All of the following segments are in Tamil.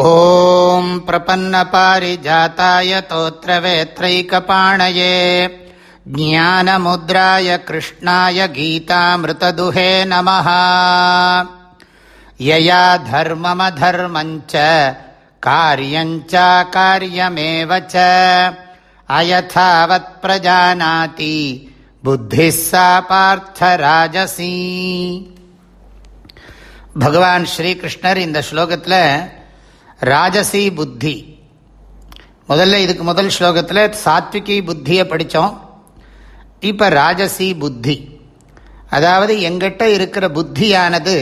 ॐ प्रपन्नपारिजाताय तोत्रवेत्रैकपाणये ज्ञानमुद्राय कृष्णाय गीतामृतदुहे नमः यया धर्ममधर्मञ्च कार्यञ्चाकार्यमेव च अयथावत्प्रजानाति बुद्धिः सा पार्थराजसी பகவான் ஸ்ரீகிருஷ்ணர் இந்த ஸ்லோகத்தில் ராஜசி புத்தி. முதல்ல இதுக்கு முதல் ஸ்லோகத்தில் சாத்விகி புத்தியை படித்தோம் இப்போ ராஜசி புத்தி. அதாவது எங்கிட்ட இருக்கிற புத்தியானது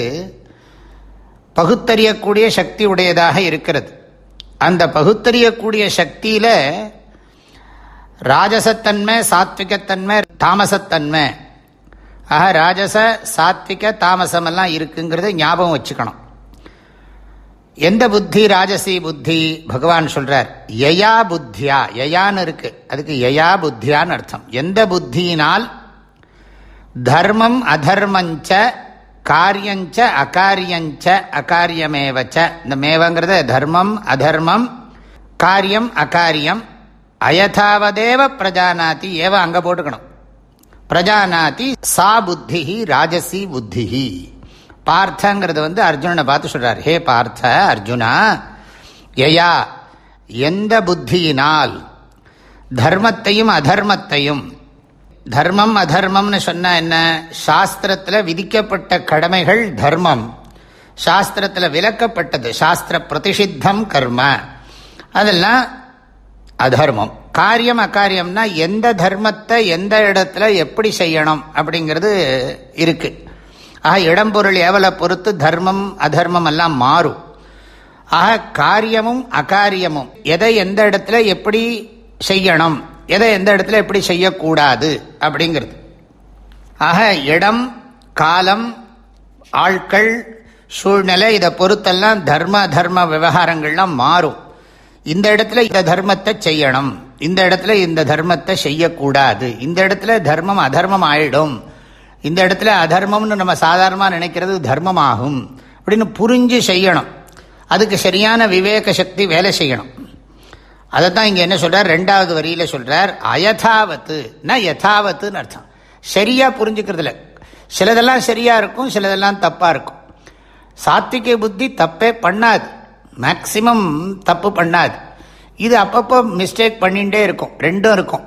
பகுத்தறியக்கூடிய சக்தி உடையதாக இருக்கிறது. அந்த பகுத்தறியக்கூடிய சக்தியில் ராஜசத்தன்மை சாத்விகத்தன்மை தாமசத்தன்மை. ஆக ராஜச சாத்விக தாமசமெல்லாம் இருக்குங்கிறத ஞாபகம் வச்சுக்கணும். எந்த புத்தி ராஜசி புத்தி? பகவான் சொல்றார் யயா புத்தியா? யயான்னு இருக்கு. அதுக்கு யயா புத்தியான்னு அர்த்தம். எந்த புத்தியினால்? தர்மம் அதர்மஞ்ச காரியஞ்ச அகாரியஞ்ச அகாரியமேவச்ச. இந்த மேவங்கிறத தர்மம் அதர்மம் காரியம் அகாரியம். அயதாவதேவ பிரஜானாதி ஏவ அங்கே போட்டுக்கணும். பிரஜானாதி சா புத்தி ராஜசி புத்தி பார்த்தங்கிறது வந்து அர்ஜுனனை பார்த்து சொல்கிறார் ஹே பார்த்த அர்ஜுனா யயா எந்த புத்தியினால் தர்மத்தையும் அதர்மத்தையும் தர்மம் அதர்மம்னு சொன்னால் என்ன? சாஸ்திரத்தில் விதிக்கப்பட்ட கடமைகள் தர்மம். சாஸ்திரத்தில் விலக்கப்பட்டது. சாஸ்திர பிரதிஷித்தம் கர்ம. அதெல்லாம் அதர்மம். காரியம் அக்காரியம்னா எந்த தர்மத்தை எந்த இடத்துல எப்படி செய்யணும் அப்படிங்கிறது இருக்குது ஆக இடம்பொருள் ஏவலை பொறுத்து தர்மம் அதர்மம் எல்லாம் மாறும். ஆக காரியமும் அகாரியமும் எதை எந்த இடத்துல எப்படி செய்யணும் எதை எந்த இடத்துல எப்படி செய்யக்கூடாது அப்படிங்கிறது. ஆக இடம் காலம் ஆட்கள் சூழ்நிலை இதை பொறுத்தெல்லாம் தர்ம தர்ம விவகாரங்கள்லாம் மாறும். இந்த இடத்துல இந்த தர்மத்தை செய்யணும் இந்த இடத்துல இந்த தர்மத்தை செய்யக்கூடாது இந்த இடத்துல தர்மம் அதர்மம் ஆயிடும். இந்த இடத்துல அதர்மம்னு நம்ம சாதாரணமாக நினைக்கிறது தர்மமாகும் அப்படின்னு புரிஞ்சு செய்யணும். அதுக்கு சரியான விவேக சக்தி வேலை செய்யணும். அதை தான் இங்கே என்ன சொல்கிறார் ரெண்டாவது வரியில் சொல்கிறார் அயதாவத்து. ந யதாவத்துன்னு அர்த்தம். சரியாக புரிஞ்சுக்கிறதுல சிலதெல்லாம் சரியாக இருக்கும் சிலதெல்லாம் தப்பாக இருக்கும். சாத்திக புத்தி தப்பே பண்ணாது. மேக்சிமம் தப்பு பண்ணாது. இது அப்பப்போ மிஸ்டேக் பண்ணிகிட்டே இருக்கும். ரெண்டும் இருக்கும்.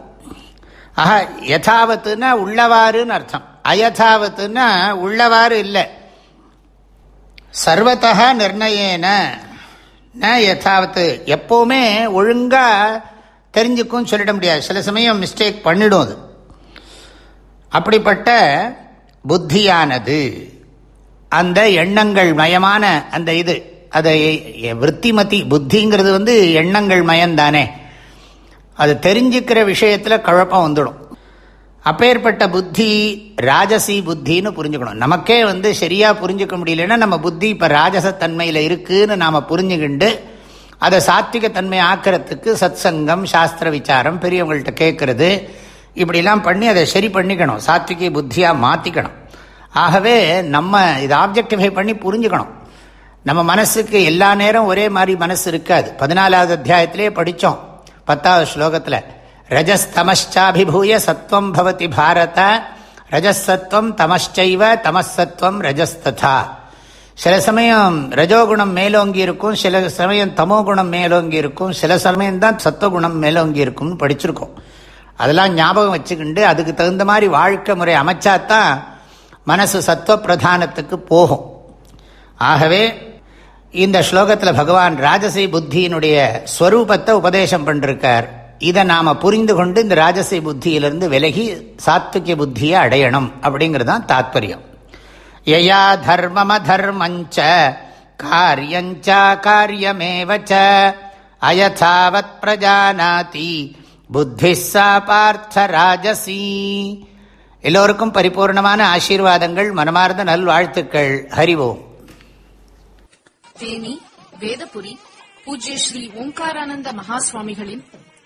ஆஹா யதாவத்துன்னா உள்ளவாறுன்னு அர்த்தம். அயதாவத்துன்னா உள்ளவாறு இல்லை. சர்வத்தா நிர்ணயேன. ந யதாவத்து. எப்போவுமே ஒழுங்காக தெரிஞ்சுக்கும் சொல்லிட முடியாது. சில சமயம் மிஸ்டேக் பண்ணிடும் அது. அப்படிப்பட்ட புத்தியானது. அந்த எண்ணங்கள் மயமான அந்த இது. அதை விற்த்திமதி புத்திங்கிறது வந்து எண்ணங்கள் மயம்தானே. அது தெரிஞ்சுக்கிற விஷயத்தில் குழப்பம் வந்துடும். அப்பேற்பட்ட புத்தி ராஜசி புத்தின்னு புரிஞ்சுக்கணும். நமக்கே வந்து சரியாக புரிஞ்சுக்க முடியலன்னா நம்ம புத்தி இப்போ ராஜசத்தன்மையில் இருக்குதுன்னு நாம் புரிஞ்சுக்கிண்டு அதை சாத்விகத்தன்மை ஆக்கிறதுக்கு சத் சங்கம் சாஸ்திர விசாரம் பெரியவங்கள்ட்ட கேட்கறது இப்படிலாம் பண்ணி அதை சரி பண்ணிக்கணும். சாத்விக புத்தியாக மாற்றிக்கணும் ஆகவே நம்ம இதை ஆப்ஜெக்டிஃபை பண்ணி புரிஞ்சுக்கணும். நம்ம மனசுக்கு எல்லா நேரம் ஒரே மாதிரி மனசு இருக்காது. பதினாலாவது அத்தியாயத்திலே படித்தோம் பத்தாவது ஸ்லோகத்தில். ரஜஸ்தமச்சாபிபூய சத்வம் பவதி பாரத ரஜசத்வம் தமச்சைவ தமசத்வம் ரஜஸ்ததா. சில சமயம் ரஜோகுணம் மேலோங்கி இருக்கும் சில சமயம் தமோகுணம் மேலோங்கி இருக்கும் சில சமயம் தான் சத்துவகுணம் மேலோங்கி இருக்கும்னு படிச்சிருக்கோம். அதெல்லாம் ஞாபகம் வச்சுக்கிண்டு அதுக்கு தகுந்த மாதிரி வாழ்க்கை முறை அமைச்சாதான் மனசு சத்துவ பிரதானத்துக்கு போகும். ஆகவே இந்த ஸ்லோகத்தில் பகவான் ராஜசி புத்தியினுடைய ஸ்வரூபத்தை உபதேசம் பண்ணிருக்கார். இதை நாம் புரிந்து கொண்டு இந்த ராஜசி புத்தியிலிருந்து விலகி சாத்விக புத்தியை அடையணும் அப்படிங்கிறது தான் தாத்பரியம். யயா தர்மமதர்மஞ்ச காரியஞ்சா காரியமேவச்ச அயதாவத் பிரஜானாதி புத்தி சா பார்த்த ராஜசி. எல்லோருக்கும் பரிபூர்ணமான ஆசீர்வாதங்கள் மனமார்ந்த நல்வாழ்த்துக்கள். ஹரிவோம் தேனி வேதபுரி பூஜ்ய ஸ்ரீ ஓம்காரானந்த மகா சுவாமிகளின்